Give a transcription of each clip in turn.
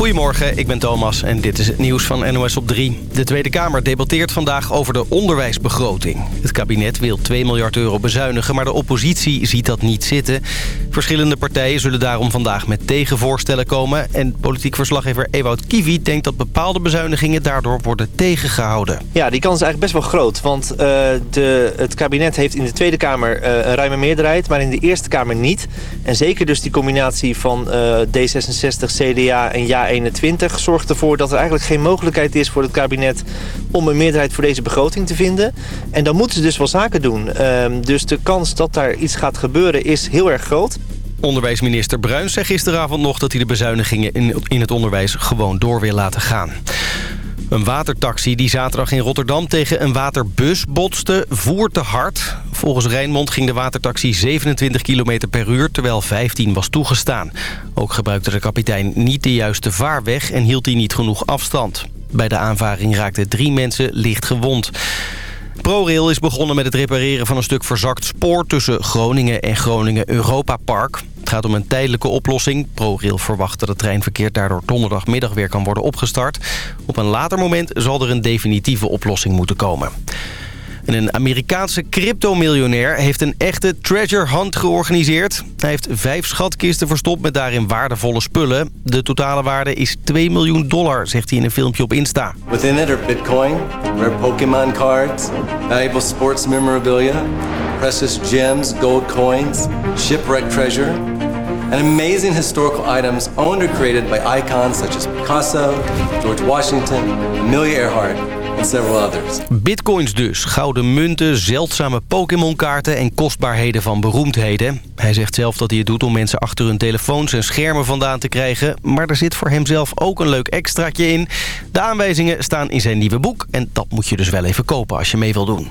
Goedemorgen, ik ben Thomas en dit is het nieuws van NOS op 3. De Tweede Kamer debatteert vandaag over de onderwijsbegroting. Het kabinet wil 2 miljard euro bezuinigen, maar de oppositie ziet dat niet zitten. Verschillende partijen zullen daarom vandaag met tegenvoorstellen komen. En politiek verslaggever Ewout Kivi denkt dat bepaalde bezuinigingen daardoor worden tegengehouden. Ja, die kans is eigenlijk best wel groot. Want uh, de, het kabinet heeft in de Tweede Kamer uh, een ruime meerderheid, maar in de Eerste Kamer niet. En zeker dus die combinatie van uh, D66, CDA en JA21 zorgt ervoor dat er eigenlijk geen mogelijkheid is voor het kabinet om een meerderheid voor deze begroting te vinden. En dan moeten ze dus wel zaken doen. Uh, dus de kans dat daar iets gaat gebeuren is heel erg groot. Onderwijsminister Bruins zei gisteravond nog dat hij de bezuinigingen in het onderwijs gewoon door wil laten gaan. Een watertaxi die zaterdag in Rotterdam tegen een waterbus botste, voer te hard. Volgens Rijnmond ging de watertaxi 27 km per uur, terwijl 15 was toegestaan. Ook gebruikte de kapitein niet de juiste vaarweg en hield hij niet genoeg afstand. Bij de aanvaring raakten drie mensen licht gewond. ProRail is begonnen met het repareren van een stuk verzakt spoor... tussen Groningen en Groningen Europa Park. Gaat om een tijdelijke oplossing. ProRail verwacht dat het treinverkeer daardoor donderdagmiddag weer kan worden opgestart. Op een later moment zal er een definitieve oplossing moeten komen een Amerikaanse cryptomiljonair heeft een echte treasure hunt georganiseerd. Hij heeft vijf schatkisten verstopt met daarin waardevolle spullen. De totale waarde is 2 miljoen dollar, zegt hij in een filmpje op Insta. Within it are bitcoin, rare Pokémon cards, valuable sports memorabilia, precious gems, gold coins, shipwreck treasure... and amazing historical items owned or created by icons such as Picasso, George Washington, Amelia Earhart and several others. Bitcoins dus, gouden munten, zeldzame Pokémon-kaarten en kostbaarheden van beroemdheden. Hij zegt zelf dat hij het doet om mensen achter hun telefoons en schermen vandaan te krijgen. Maar er zit voor hemzelf ook een leuk extraatje in. De aanwijzingen staan in zijn nieuwe boek en dat moet je dus wel even kopen als je mee wil doen.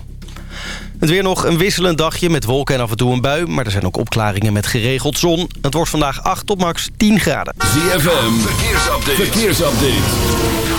Het weer nog een wisselend dagje met wolken en af en toe een bui. Maar er zijn ook opklaringen met geregeld zon. Het wordt vandaag 8 tot max 10 graden. ZFM, verkeersupdate. verkeersupdate.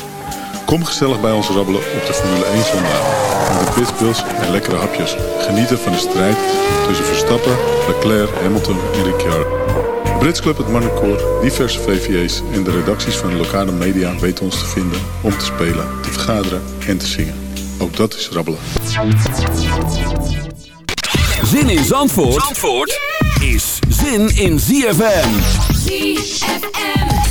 Kom gezellig bij ons rabbelen op de Formule 1 zondag. Met de pitbulls en lekkere hapjes. Genieten van de strijd tussen Verstappen, Leclerc, Hamilton en Ricciardo. Brits Club, het Marnecoor, diverse VVA's en de redacties van de lokale media weten ons te vinden om te spelen, te vergaderen en te zingen. Ook dat is rabbelen. Zin in Zandvoort, Zandvoort is zin in ZFM. ZFM.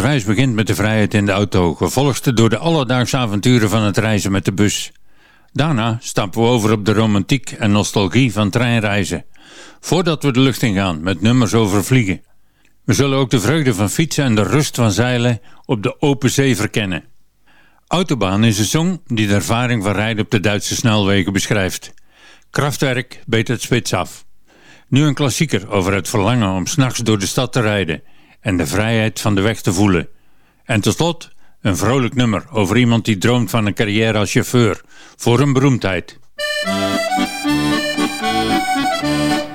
Onze reis begint met de vrijheid in de auto, gevolgd door de alledaagse avonturen van het reizen met de bus. Daarna stappen we over op de romantiek en nostalgie van treinreizen, voordat we de lucht ingaan met nummers over vliegen. We zullen ook de vreugde van fietsen en de rust van zeilen op de open zee verkennen. Autobaan is een song die de ervaring van rijden op de Duitse snelwegen beschrijft. Kraftwerk beet het spits af. Nu een klassieker over het verlangen om s'nachts door de stad te rijden en de vrijheid van de weg te voelen. En tot slot een vrolijk nummer over iemand die droomt van een carrière als chauffeur voor een beroemdheid.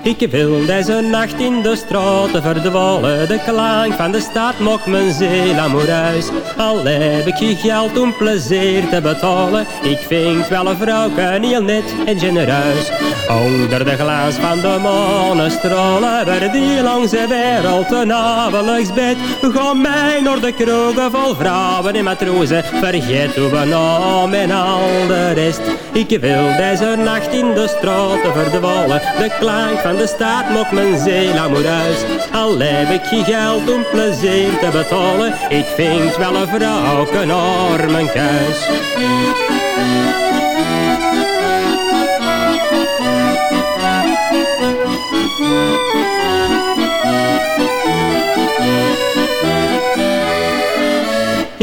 Ik wil deze nacht in de straten verdwalen. De klank van de stad mocht mijn ziel amoureus. Al heb ik je geld om plezier te betalen. Ik vind wel een vrouw heel net en genereus. Onder de glans van de manestralen. Waar die langs de wereld een avondelijks bed. Ga mij naar de kroegen vol vrouwen en matrozen. Vergeet hoe naam en al de rest. Ik wil deze nacht in de straten verdwalen. De klank van de stad mocht mijn ziel amoureus. Al heb ik je geld om plezier te betalen. Ik vind wel een vrouw naar mijn kuis.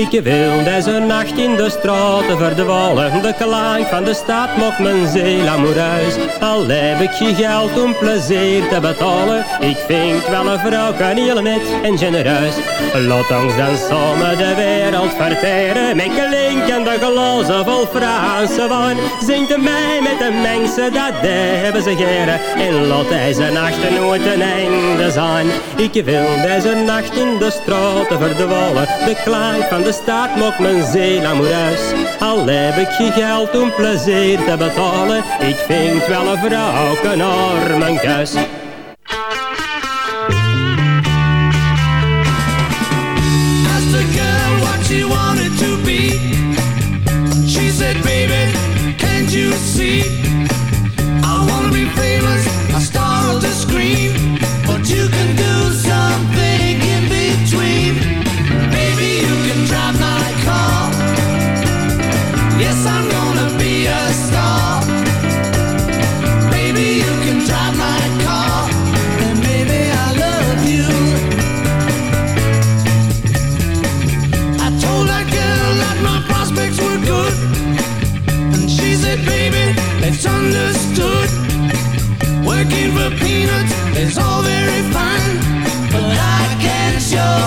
Ik wil deze nacht in de straten verdwalen. De klank van de stad mocht mijn ziel amoureus. Al heb ik je geld om plezier te betalen. Ik vind wel een vrouw heel net en genereus. Laat ons dan samen de wereld verteren. Met klinkende glazen vol Franse wijn. Zingt mij met de mensen, dat hebben ze geren. En laat deze nachten nooit een einde zijn. Ik wil deze nacht in de straten verdwalen. De klank van de stad mocht mijn ziel amoureus. Al heb ik je geld om plezier te betalen. Ik vind wel een vrouw naar mijn kuis. Asked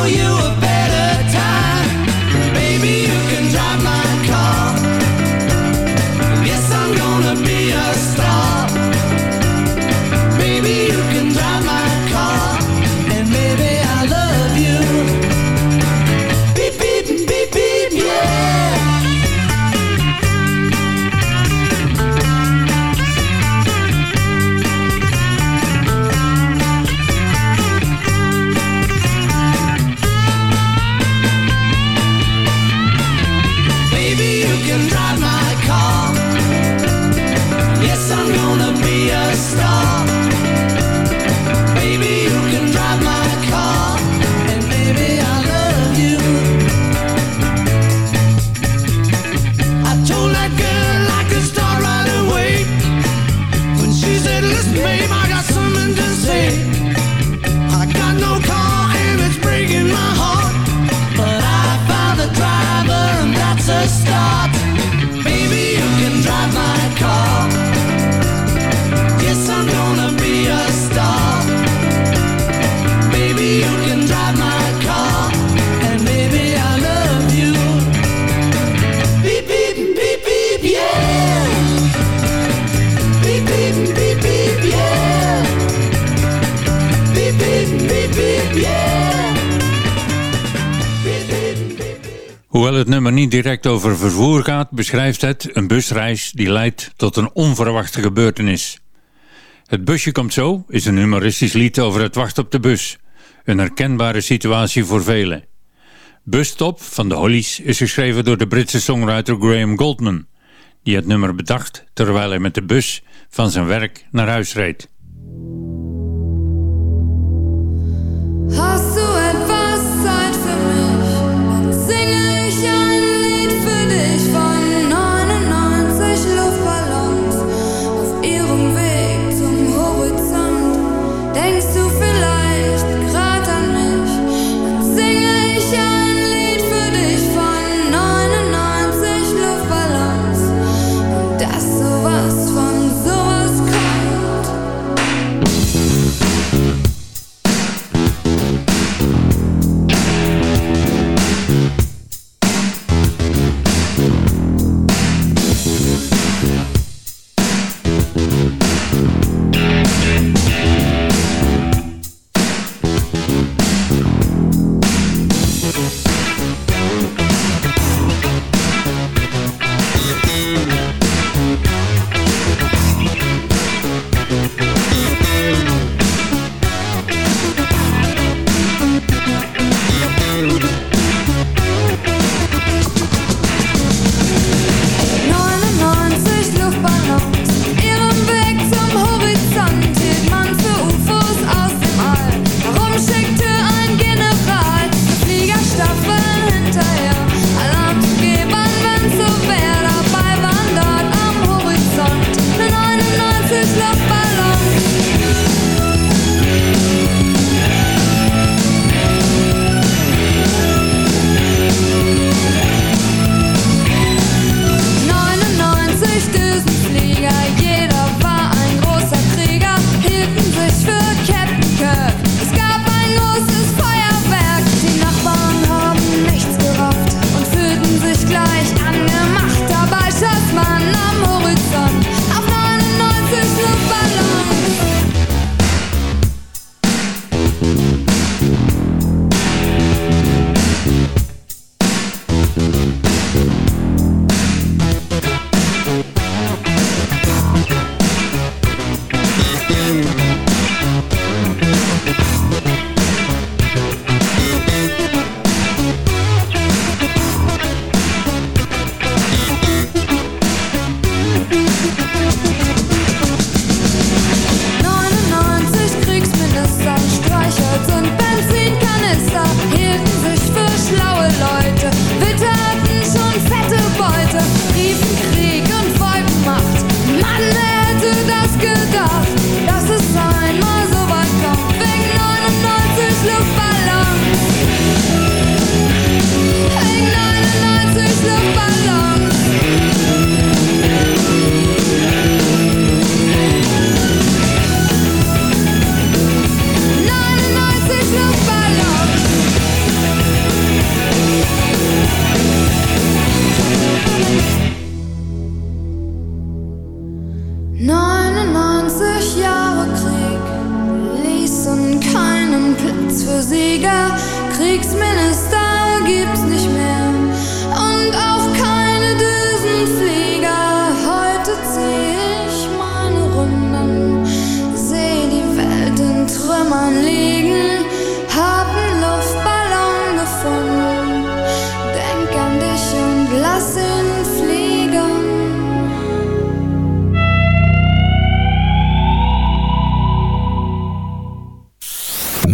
you vervoer gaat, beschrijft het een busreis die leidt tot een onverwachte gebeurtenis. Het busje komt zo is een humoristisch lied over het wachten op de bus. Een herkenbare situatie voor velen. Busstop van de Hollies is geschreven door de Britse songwriter Graham Goldman, die het nummer bedacht terwijl hij met de bus van zijn werk naar huis reed.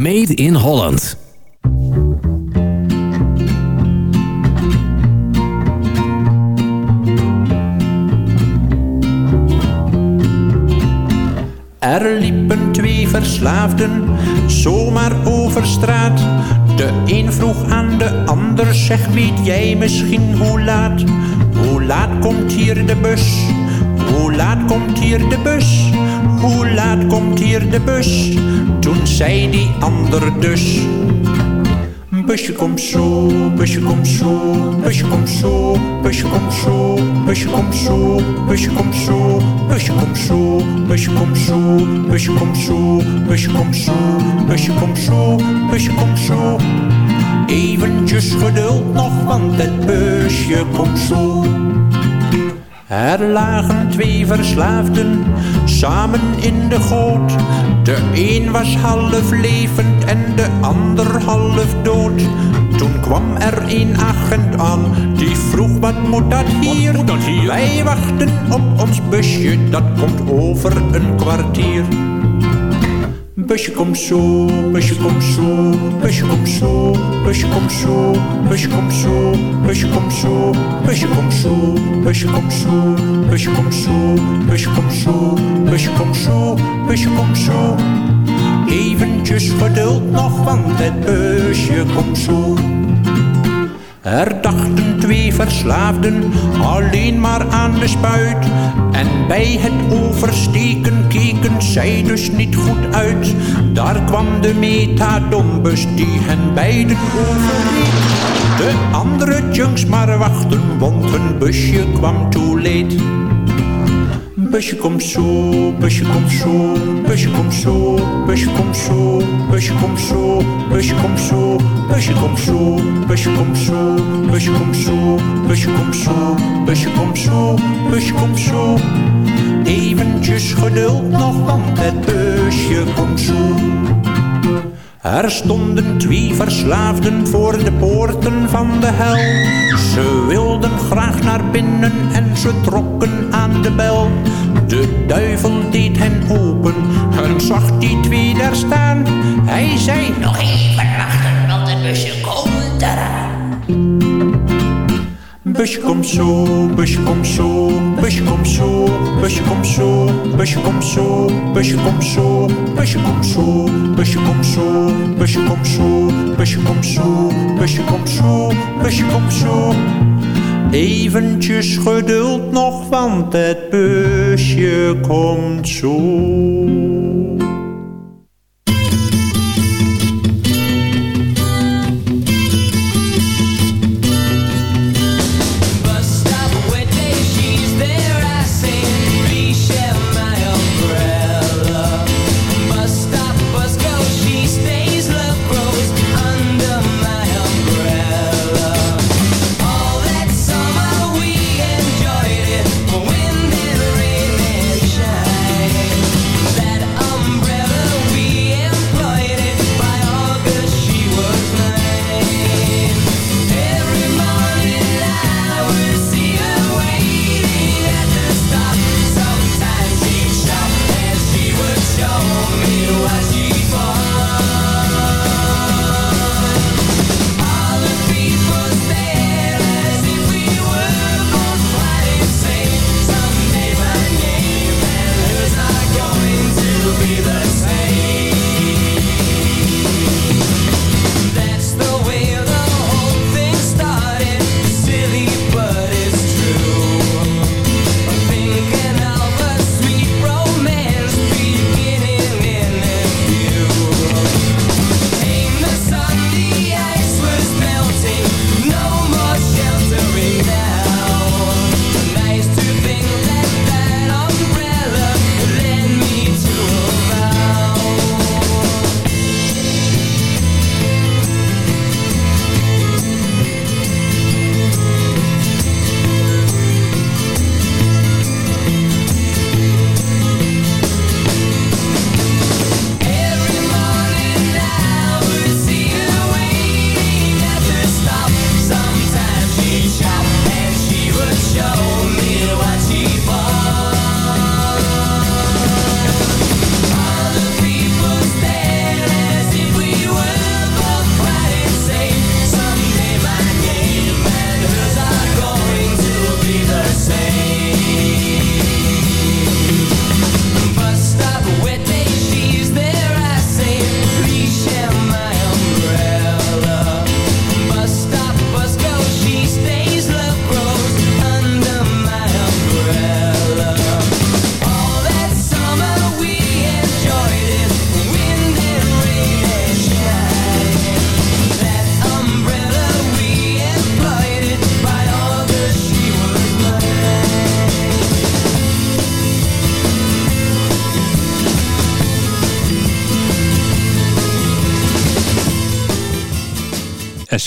Made in Holland. Er liepen twee verslaafden zomaar over straat. De een vroeg aan de ander, zeg weet jij misschien hoe laat? Hoe laat komt hier de bus? Hoe laat komt hier de bus? Hoe laat komt hier de bus? Toen zei die ander dus. Busje komt zo, busje komt zo, busje komt zo, busje komt zo, busje komt zo, busje komt zo, busje komt zo, busje komt zo, busje komt zo, busje komt zo, busje komt zo, busje komt zo. Eventjes geduld nog, want het busje komt zo. Er lagen twee verslaafden samen in de goot. De een was half levend en de ander half dood. Toen kwam er een agent aan, die vroeg wat moet dat hier? Wij wachten op ons busje, dat komt over een kwartier. Busje komt zo, busje komt zo, busje komt zo, busje komt zo, busje komt zo, busje komt zo, busje komt zo, busje komt zo, busje komt zo, busje komt zo, busje komt zo, busje komt zo. Eventjes geduld nog, want het busje komt zo. Er dachten twee verslaafden alleen maar aan de spuit. En bij het oversteken keken zij dus niet goed uit. Daar kwam de metadombus die hen beiden overreed. De andere junks maar wachten, want hun busje kwam too late. Busje komt zo, busje komt zo, busje komt zo, busje komt zo, busje komt zo, busje komt zo, busje komt zo, busje komt zo, busje komt zo, busje komt zo, busje komt zo, busje komt zo. Eventjes geduld nog, want het busje komt zo. Er stonden twee verslaafden voor de poorten van de hel. Ze wilden graag naar binnen en ze trokken aan de bel. De duivel deed hen open en zag die twee daar staan. Hij zei, nog even wachten, want het busje komt Busje komt zo, busje komt zo, busje komt zo, busje komt zo, busje komt zo, busje komt zo, busje komt zo, busje komt zo, busje komt zo, busje komt zo, busje komt zo, busje komt zo. Eventjes geduld nog, want het busje komt zo.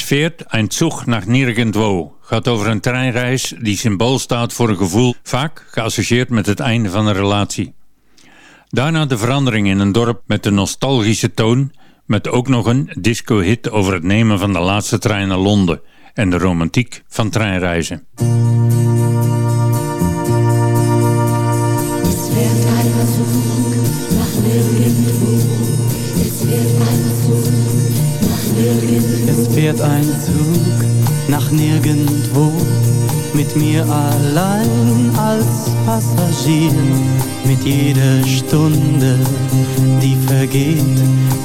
Fährt ein Zug nach nirgendwo gaat over een treinreis die symbool staat voor een gevoel vaak geassocieerd met het einde van een relatie. Daarna de verandering in een dorp met de nostalgische toon met ook nog een disco-hit over het nemen van de laatste trein naar Londen en de romantiek van treinreizen. Fährt ein Zug nach nirgendwo, mit mir allein als Passagier. Mit jeder Stunde, die vergeht,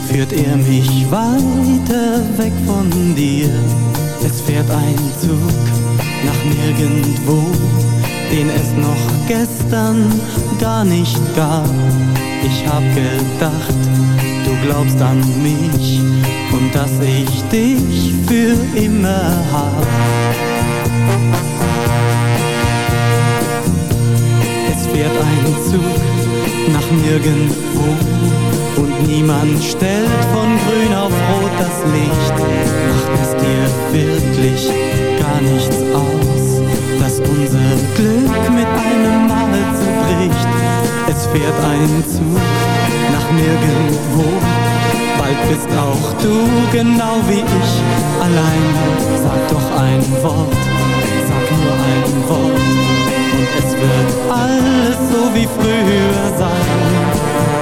führt er mich weiter weg von dir. Es fährt ein Zug nach nirgendwo, den es noch gestern gar nicht gab. Ich hab gedacht, du glaubst an mich und dass ich dich für immer hab. Es fährt ein Zug nach nirgendwo und niemand stellt von grün auf rot das Licht. Macht es dir wirklich gar nichts aus, dass unser Glück mit einem Mal zerbricht. Es fährt ein Zug nirgendwo Bald bist auch du genau wie ich allein. Sag doch ein Wort, sag nur ein Wort und es wird alles so wie früher sein.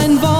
Ein Wort,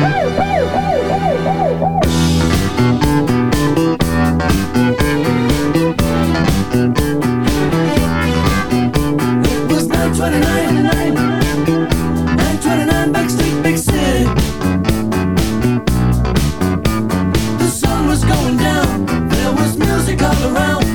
Come around.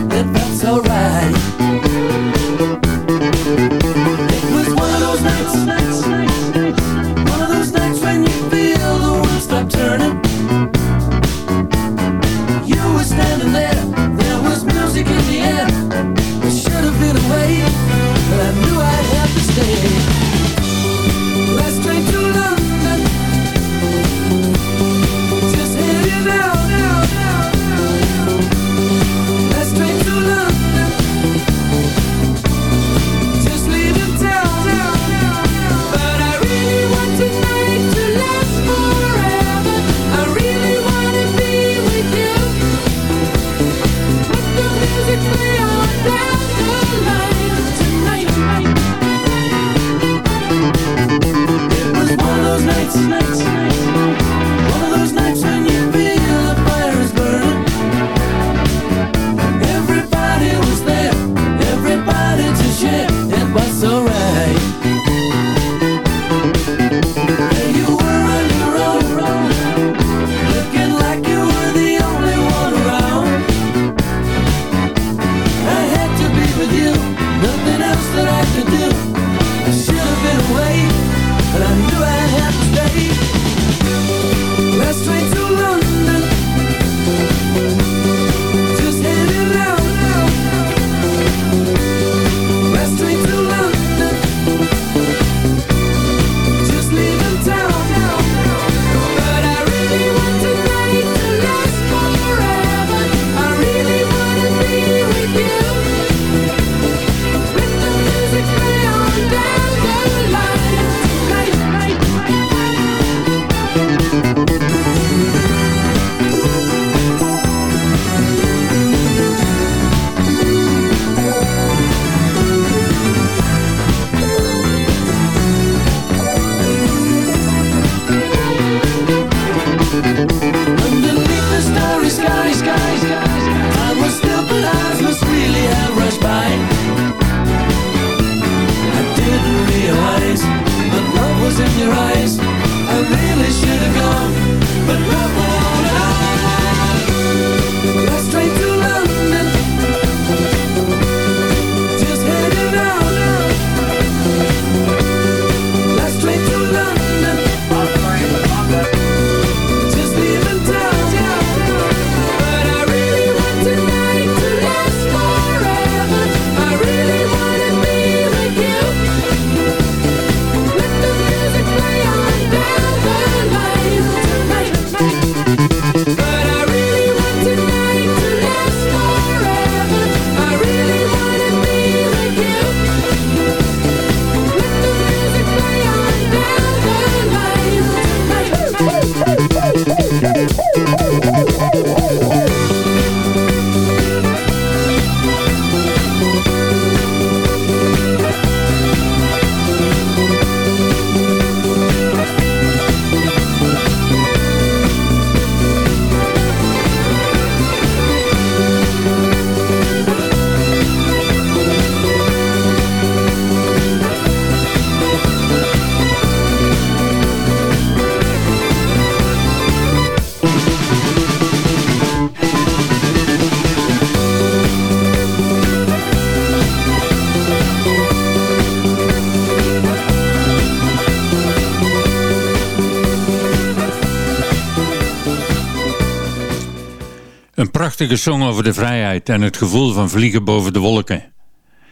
prachtige song over de vrijheid en het gevoel van vliegen boven de wolken.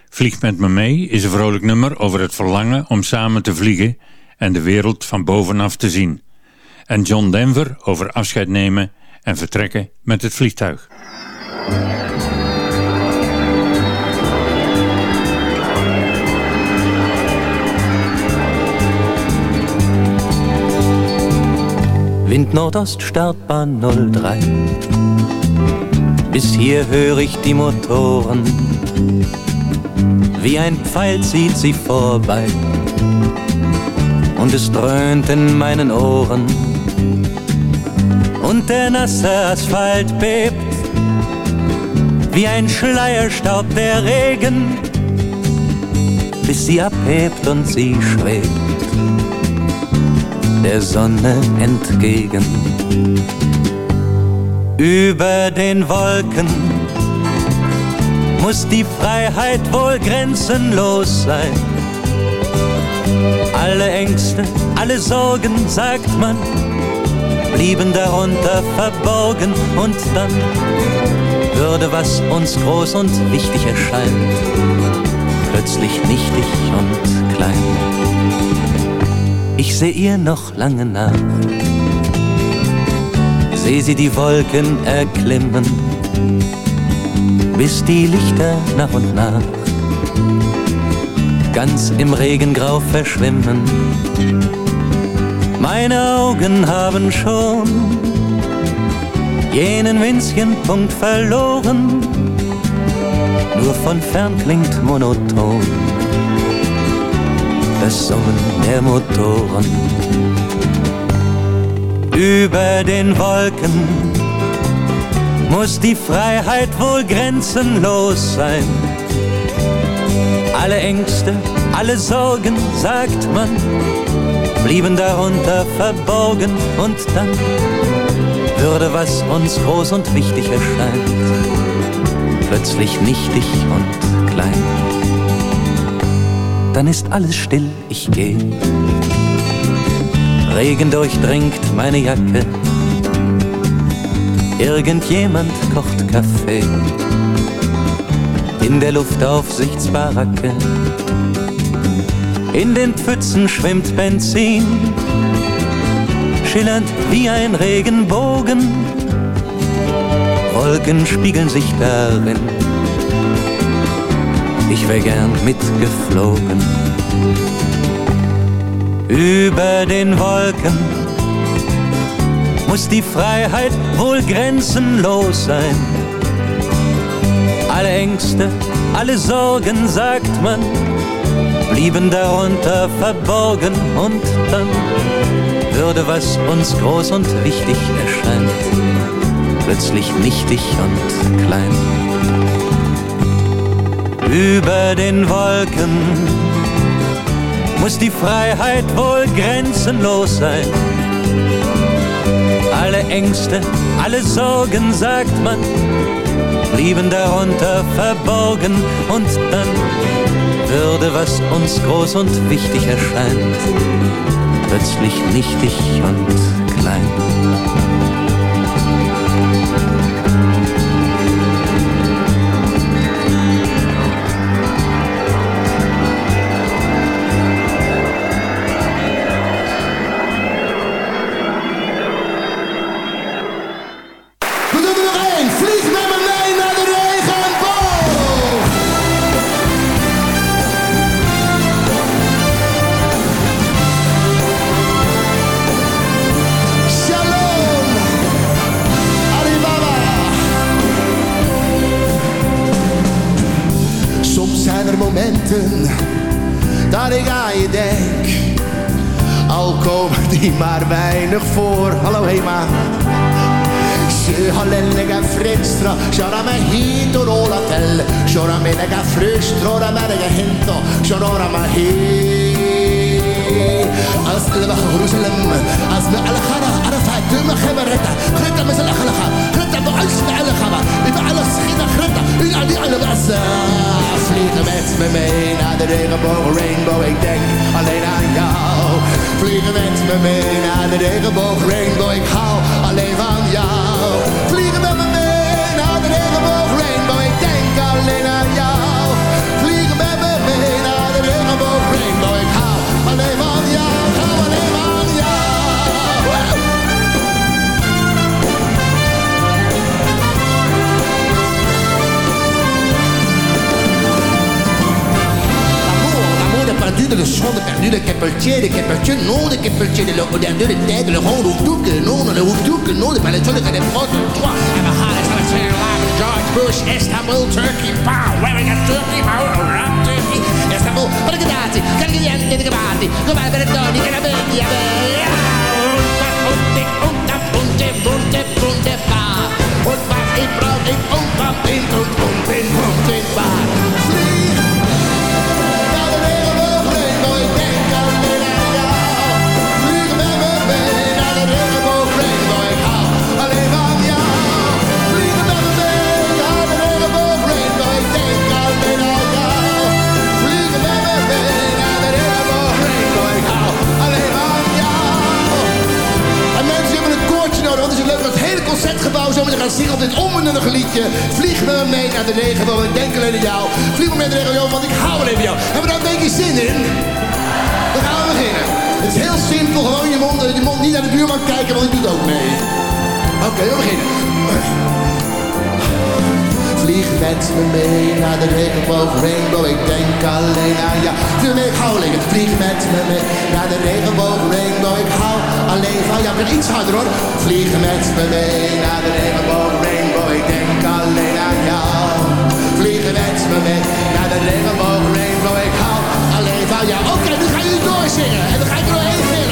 Vlieg met me mee is een vrolijk nummer over het verlangen om samen te vliegen en de wereld van bovenaf te zien. En John Denver over afscheid nemen en vertrekken met het vliegtuig. Wind Nordost, startbaan 03 Bis hier höre ich die Motoren. Wie ein Pfeil zieht sie vorbei. Und es dröhnt in meinen Ohren. Und der nasse Asphalt bebt. Wie ein Schleierstaub der Regen. Bis sie abhebt und sie schwebt. Der Sonne entgegen. Über den Wolken muss die Freiheit wohl grenzenlos sein. Alle Ängste, alle Sorgen, sagt man, blieben darunter verborgen und dann würde, was uns groß und wichtig erscheint, plötzlich nichtig und klein. Ich seh ihr noch lange nach seh sie die Wolken erklimmen, bis die Lichter nach und nach ganz im Regengrau verschwimmen. Meine Augen haben schon jenen winzigen Punkt verloren, nur von fern klingt monoton das Summen der Motoren über den Wolken muss die Freiheit wohl grenzenlos sein. Alle Ängste, alle Sorgen, sagt man, blieben darunter verborgen und dann würde, was uns groß und wichtig erscheint, plötzlich nichtig und klein. Dann ist alles still, ich geh Regen durchdringt meine Jacke. Irgendjemand kocht Kaffee in der Luftaufsichtsbaracke. In den Pfützen schwimmt Benzin, schillernd wie ein Regenbogen. Wolken spiegeln sich darin. Ich wär gern mitgeflogen über den Wolken muss die Freiheit wohl grenzenlos sein. Alle Ängste, alle Sorgen, sagt man, blieben darunter verborgen und dann würde, was uns groß und wichtig erscheint, plötzlich nichtig und klein. Über den Wolken muss die Freiheit wohl grenzenlos sein. Alle Ängste, alle Sorgen, sagt man, blieben darunter verborgen und dann würde, was uns groß und wichtig erscheint, plötzlich nichtig und klein. Capeltier, le capeltier, non, le capeltier, le haut dernier, le tête, le rond, le tout, que non, tout, que non, le paletto, le cadets, le trois, et ma heart is gonna tear like George Bush, Istanbul, Turkey, pow, wearing a turkey, pow, around Turkey, Istanbul, Bargadati, Cargadiani, Gabati, Gobal Beretoni, Garabetti, Punte, punta, punte, punte, punte, pa. Und was ich brauch, ich umfang, in und um den Punte, pa. Vlieg, hele concertgebouw zo meteen gaat zingen op dit onbenullige liedje. Vlieg me mee naar de regenboog, ik denk alleen aan jou. Vlieg me naar de regenboog, want ik hou alleen van jou. Hebben we daar een beetje zin in? Dan gaan we beginnen. Het is heel simpel, gewoon je mond, je mond niet naar de buurman kijken, want die doet ook mee. Oké, we beginnen. Vlieg met me mee naar de regenboog, rainbow, ik denk alleen aan jou. Mee, ik hou alleen. Vlieg met me mee naar de regenboog, rainbow, ik hou alleen van jou. Ik iets harder hoor. Vlieg met me mee naar de regenboog, rainbow, ik denk alleen aan jou. Vlieg met me mee naar de regenboog, rainbow, ik hou alleen van jou. Oké, nu gaan jullie doorzingen en dan ga ik er doorheen zingen.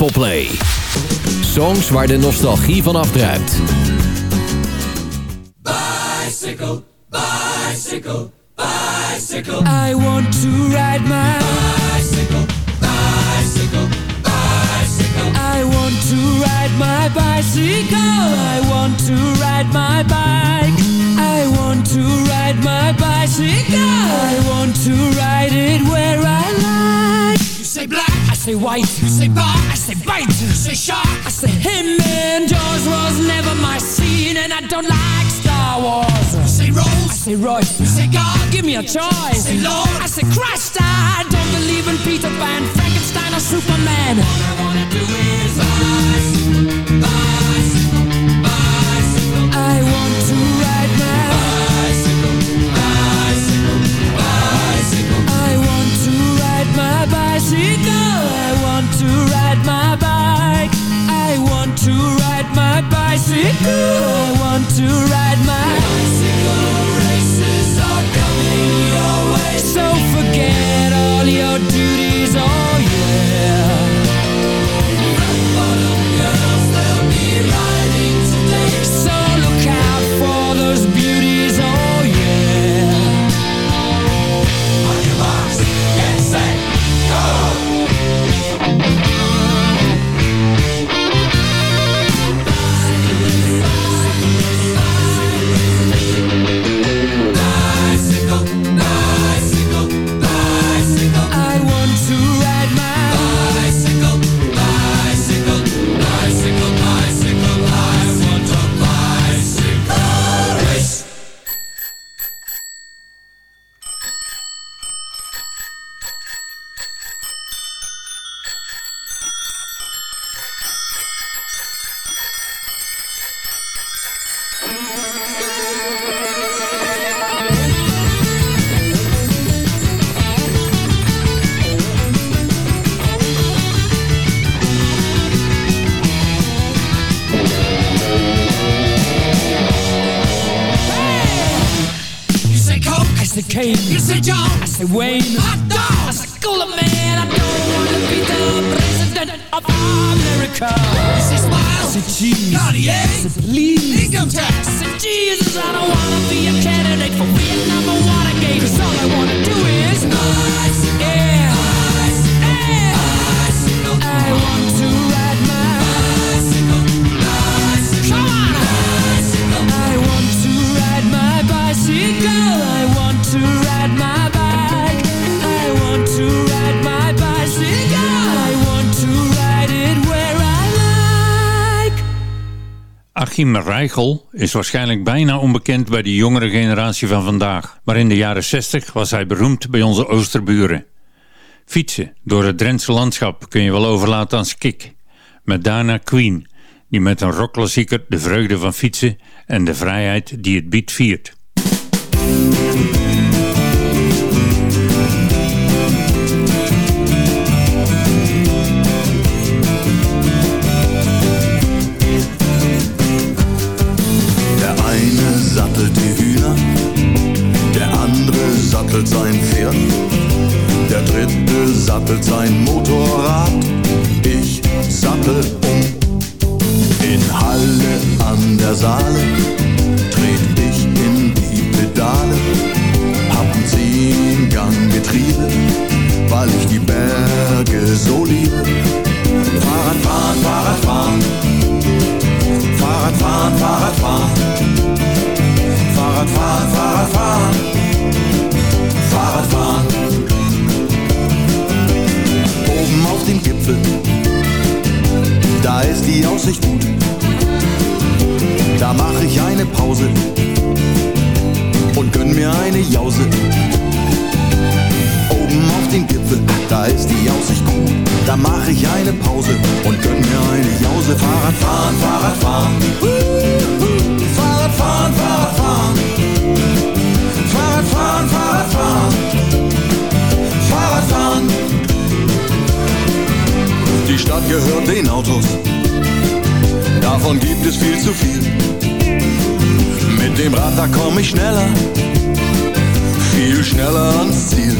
Triple Play. Songs waar de nostalgie van afdruipt. Say right. Say, God, give me a choice. Say, Lord. I say, Christ, I don't believe in Peter Pan, Frankenstein, or Superman. All I wanna do is bicycle, bicycle, bicycle. I want to ride my bicycle, bicycle, bicycle. I want to ride my bicycle. I want to ride my bike. I want to ride my bicycle. I want to ride So Achim Reichel is waarschijnlijk bijna onbekend bij de jongere generatie van vandaag. Maar in de jaren 60 was hij beroemd bij onze oosterburen. Fietsen door het Drentse landschap kun je wel overlaten aan Skik. Met daarna Queen, die met een rockklassieker de vreugde van fietsen en de vrijheid die het biedt viert. Sattelt sein Pferd, der dritte sattelt sein Motorrad, ich sattel um. In Halle an der Saale tret ich in die Pedale, hab ein Zehngang-Getriebe, weil ich die Berge so liebe. Fahrradfahren, Fahrradfahren, Fahrradfahren, Fahrradfahren. Fahrradfahren, Fahrradfahren, Fahrradfahren. Oben auf dem Gipfel, da ist die Aussicht gut. Da mache ich eine Pause und gönn mir eine Jause. Oben auf dem Gipfel, da ist die Aussicht gut. Da mache ich eine Pause und gönn mir eine Jause. Fahrradfahren, Fahrradfahren. Fahrradfahren, Fahrradfahren. Fahrradfahren, Fahrradfahren. Fahrradfahren. Die Stadt gehört den Autos. Davon gibt es viel zu viel. Mit dem Rad, da komme ich schneller. Viel schneller ans Ziel.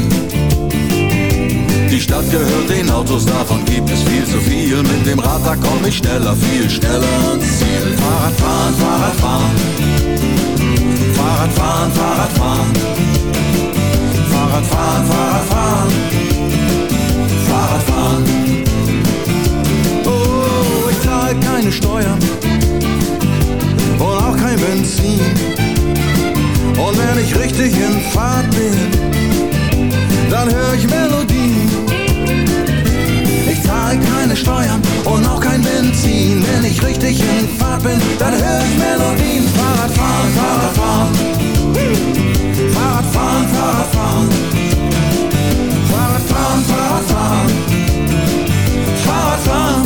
Die Stadt gehört den Autos, davon gibt es viel zu viel. Mit dem Rad, da komme ich schneller, viel schneller ans Ziel. Fahrradfahren, Fahrradfahren. Fahrradfahren, Fahrradfahren. Fahrradfahren, Fahrradfahren. Fahrradfahren. Oh, ich zahle keine Steuern und auch kein Benzin. Und wenn ich richtig in Fahrt bin, dann höre ich Melodien. Ich zahle keine Steuern ziehen. Wenn ich richtig in Fahrt bin, dann höre ich Melodien. Fahrradfahren, Fahrradfahren. Fahrradfahren, Fahrradfahren. Fahrradfahren, Fahrradfahren. Fahrradfahren.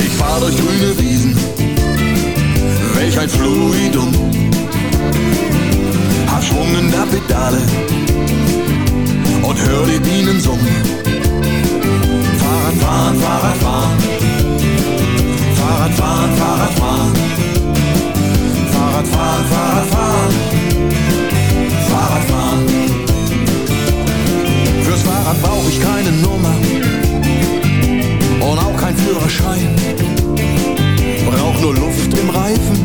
Ich fahr durch grüne Wiesen. Welch ein Fluidum. Hab Schwung in der Pedale und hör die Bienen summen. Fahrrad fahren, Fahrrad fahren. Fahrrad fahren, Fahrrad fahren. Fahrrad fahren, Fahrrad fahren. Fahrrad fahren. Fürs Fahrrad brauche ich keine Nummer und auch kein Führerschein. Brauch nur Luft im Reifen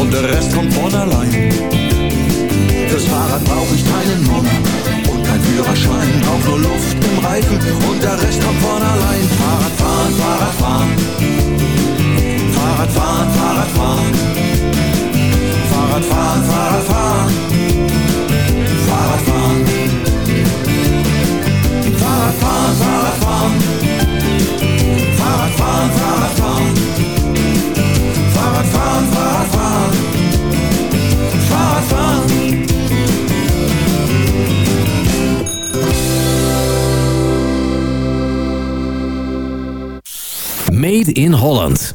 und der Rest kommt von allein. Fürs Fahrrad brauch ich keinen Mund und kein Führerschein. Brauch nur Luft im Reifen und der Rest kommt von allein. Fahrradfahren, Fahrradfahren. Fahrradfahren, Fahrradfahren. Fahrradfahren, Fahrradfahren. Fahrradfahren. Fahrradfahren, Fahrradfahren. in Holland.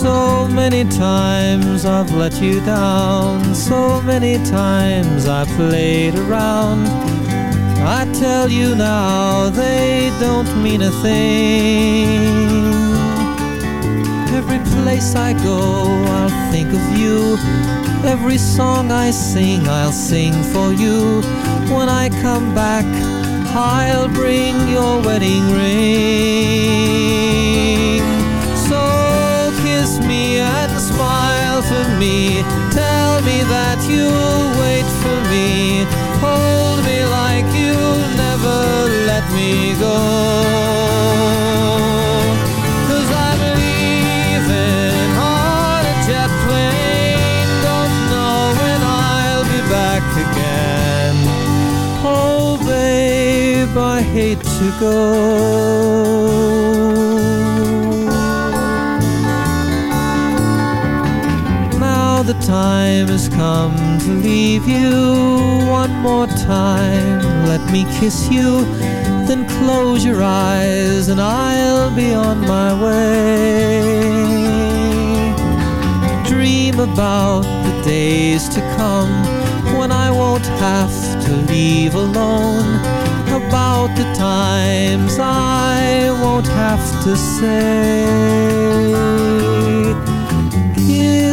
So many times I've let you down. So many times I played around. I tell you now, they don't mean a thing. Every place I go, I'll think of you. Every song I sing, I'll sing for you. When I come back, I'll bring your wedding ring. For me. Tell me that you'll wait for me. Hold me like you'll never let me go. Cause I'm leaving on time has come to leave you one more time. Let me kiss you, then close your eyes, and I'll be on my way. Dream about the days to come when I won't have to leave alone. About the times I won't have to say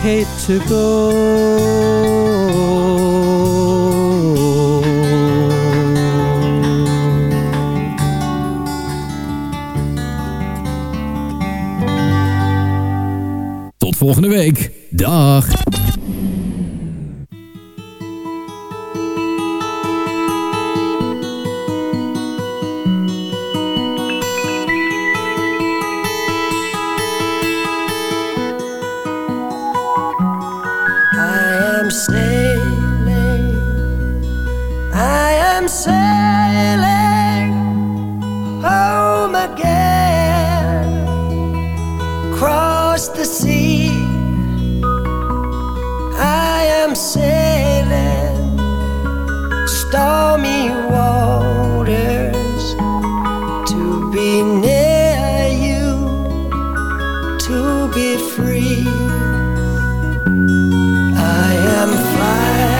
Hate to go. Tot volgende week. Dag. To be free. I am flying.